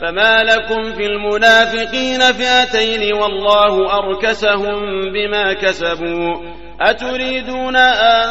فما لكم في المنافقين فئتين والله أركسهم بما كسبوا أتريدون أن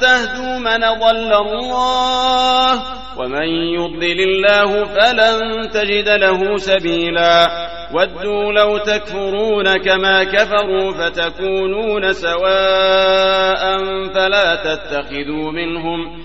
تهدوا من ضل الله ومن يضلل الله فلن تجد له سبيلا ودوا لو تكفرون كما كفروا فتكونون سواء فلا تتخذوا منهم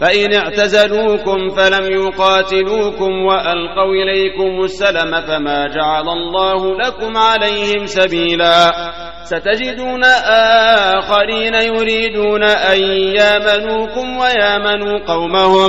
فإن اعتزلوكم فلم يقاتلوكم وألقوا إليكم السلم فما جعل الله لكم عليهم سبيلا. ستجدون آخرين يريدون أن يامنوكم ويامنوا قومهم.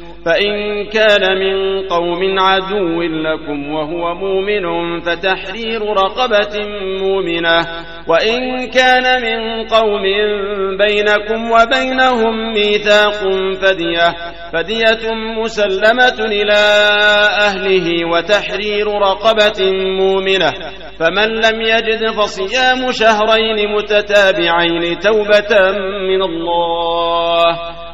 فإن كان من قوم عدو لكم وهو مؤمن فتحرير رقبة مؤمنة. وإن كان من قوم بينكم وبينهم ميثاق فدية فدية مسلمة إلى أهله وتحرير رقبة مؤمنة. فمن لم يجد فصيام شهرين متتابعين توبة من الله.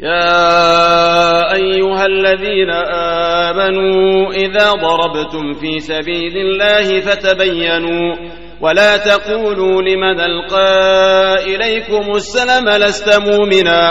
يا أيها الذين آمنوا إذا ضربتم في سبيل الله فتبينوا ولا تقولوا لمن ألقى إليكم السلم لست مؤمنا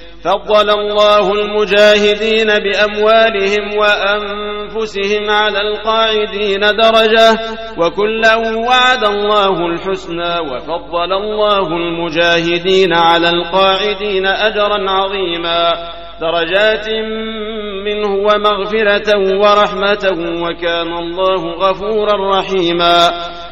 فضل الله المجاهدين بأموالهم وأنفسهم على القاعدين درجة وكلا وعد الله الحسنى وفضل الله المجاهدين على القاعدين أجرا عظيما. درجات منه ومغفرة ورحمة وكان الله غفورا رحيما.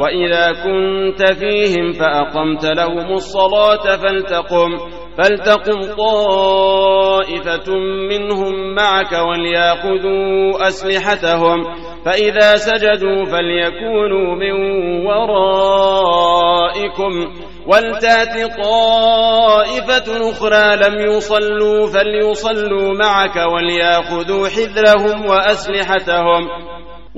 وإذا كنت فيهم فأقمت لهم الصلاة فلتقم فلتقم طائفة منهم معك وليأخذوا أسلحتهم فإذا سجدوا فليكونوا من ورائكم ولتأت طائفة أخرى لم يصلوا فليصلوا معك وليأخذوا حذرهم وأسلحتهم.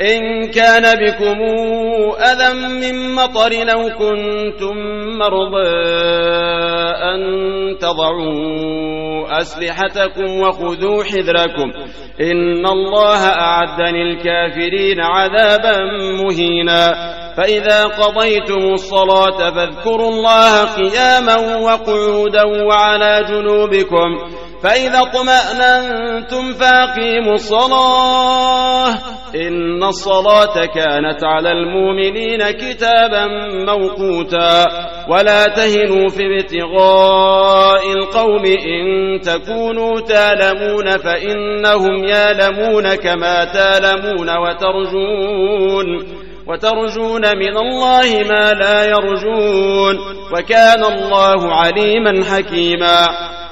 إن كان بكم أذى من مطر لو كنتم مرضى أن تضعوا أسلحتكم وخذوا حذركم. إن الله أعد للكافرين عذابا مهينا. فإذا قضيتم الصلاة فاذكروا الله قياما وقعودا وعلى جنوبكم. فإذا اطمأننتم فأقيموا الصلاة. إن الصلاة كانت على المؤمنين كتابا موقوتا ولا تهنوا في ابتغاء القوم إن تكونوا تالمون فإنهم يالمون كما تالمون وترجون وترجون من الله ما لا يرجون وكان الله عليما حكيما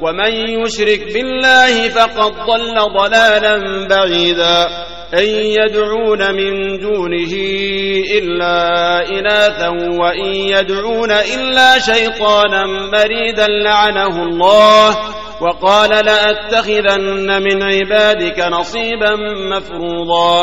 ومن يشرك بالله فقد ضل ضلالا بعيدا. أن يدعون من دونه إلا إناثا وإن يدعون إلا شيطانا مريدا لعنه الله. وقال لأتخذن من عبادك نصيبا مفروضا.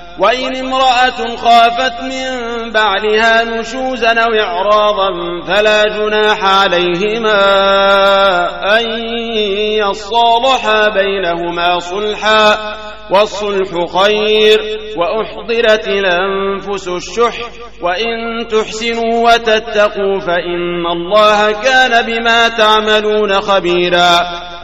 وإن امرأة خافت من بعلها نشوزا أو إعراضا فلا جناح عليهما أن يصالحا بينهما صلحا والصلح خير وأحضرت الأنفس الشح وإن تحسنوا وتتقوا فإن الله كان بما تعملون خبيرا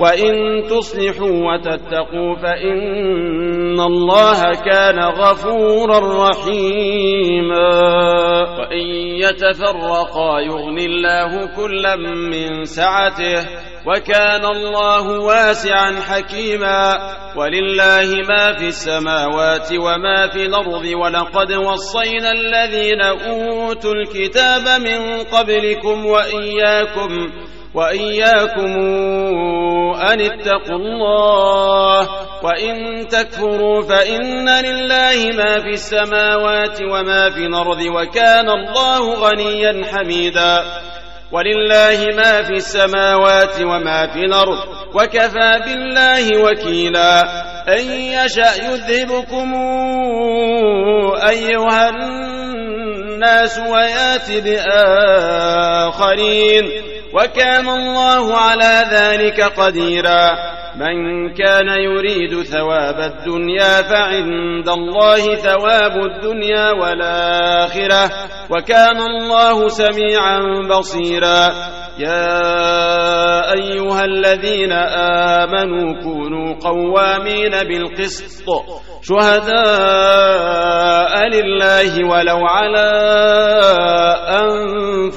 وإن تصلحوا وتتقوا فإن الله كان غفورا رحيما. وإن يتفرقا يغني الله كلا من سعته وكان الله واسعا حكيما. ولله ما في السماوات وما في الأرض ولقد وصينا الذين أوتوا الكتاب من قبلكم وإياكم وإياكم أن اتقوا الله وإن تكفروا فإن لله ما في السماوات وما في الأرض وكان الله غنيا حميدا ولله ما في السماوات وما في الأرض وكفى بالله وكيلا أن يشأ يذهبكم أيها الناس ويات بآخرين وكان الله على ذلك قديرا. من كان يريد ثواب الدنيا فعند الله ثواب الدنيا والآخرة. وكان الله سميعا بصيرا. يا أيها الذين آمنوا كونوا قوامين بالقسط. شهداء لله ولو على